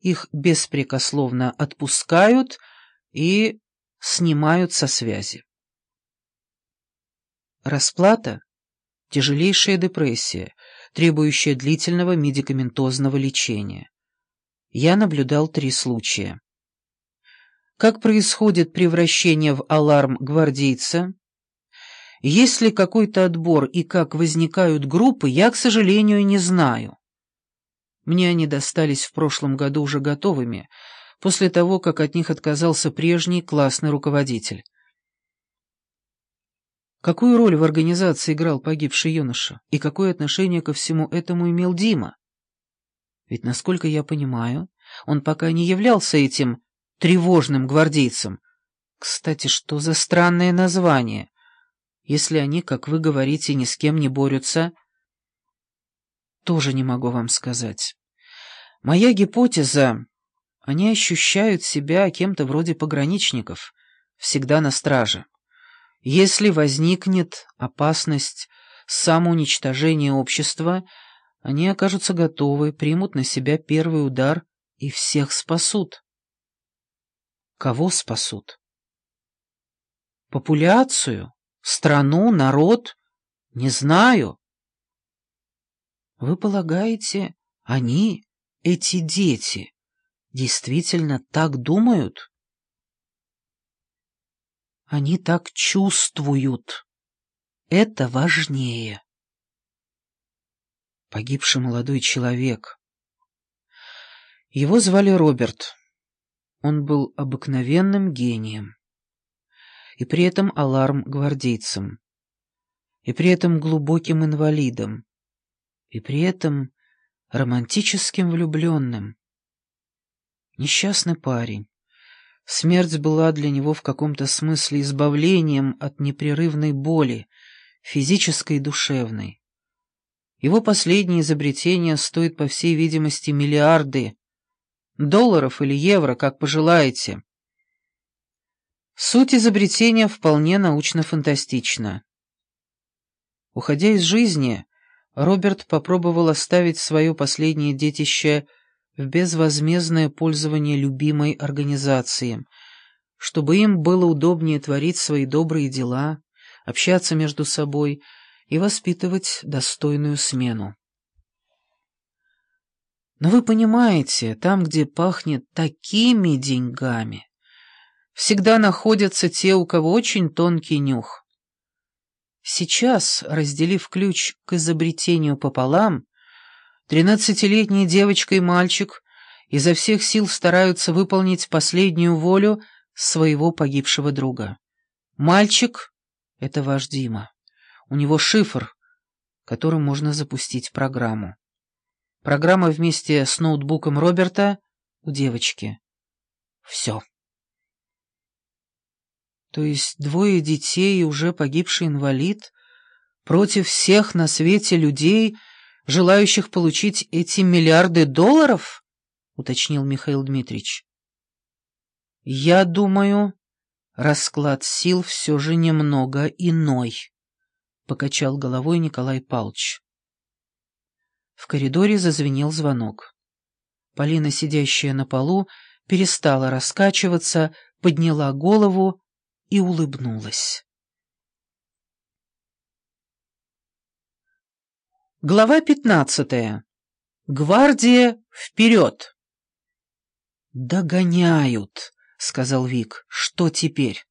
их беспрекословно отпускают и снимают со связи. Расплата – тяжелейшая депрессия, требующая длительного медикаментозного лечения. Я наблюдал три случая. Как происходит превращение в аларм гвардейца? Есть ли какой-то отбор и как возникают группы, я, к сожалению, не знаю. Мне они достались в прошлом году уже готовыми, после того, как от них отказался прежний классный руководитель. Какую роль в организации играл погибший юноша? И какое отношение ко всему этому имел Дима? Ведь, насколько я понимаю, он пока не являлся этим тревожным гвардейцем. Кстати, что за странное название? Если они, как вы говорите, ни с кем не борются... Тоже не могу вам сказать. Моя гипотеза... Они ощущают себя кем-то вроде пограничников, всегда на страже. Если возникнет опасность самоуничтожения общества, они окажутся готовы, примут на себя первый удар и всех спасут. Кого спасут? Популяцию? Страну? Народ? Не знаю. Вы полагаете, они, эти дети, действительно так думают? Они так чувствуют. Это важнее. Погибший молодой человек. Его звали Роберт. Он был обыкновенным гением. И при этом аларм-гвардейцем. И при этом глубоким инвалидом. И при этом романтическим влюбленным. Несчастный парень. Смерть была для него в каком-то смысле избавлением от непрерывной боли, физической и душевной. Его последнее изобретение стоит, по всей видимости, миллиарды долларов или евро, как пожелаете. Суть изобретения вполне научно-фантастична. Уходя из жизни, Роберт попробовал оставить свое последнее детище – в безвозмездное пользование любимой организацией, чтобы им было удобнее творить свои добрые дела, общаться между собой и воспитывать достойную смену. Но вы понимаете, там, где пахнет такими деньгами, всегда находятся те, у кого очень тонкий нюх. Сейчас, разделив ключ к изобретению пополам, Тринадцатилетняя девочка и мальчик изо всех сил стараются выполнить последнюю волю своего погибшего друга. Мальчик — это ваш Дима. У него шифр, которым можно запустить программу. Программа вместе с ноутбуком Роберта у девочки. Все. То есть двое детей и уже погибший инвалид против всех на свете людей — желающих получить эти миллиарды долларов?» — уточнил Михаил Дмитриевич. «Я думаю, расклад сил все же немного иной», — покачал головой Николай Павлович. В коридоре зазвенел звонок. Полина, сидящая на полу, перестала раскачиваться, подняла голову и улыбнулась. Глава пятнадцатая. Гвардия вперед! «Догоняют!» — сказал Вик. «Что теперь?»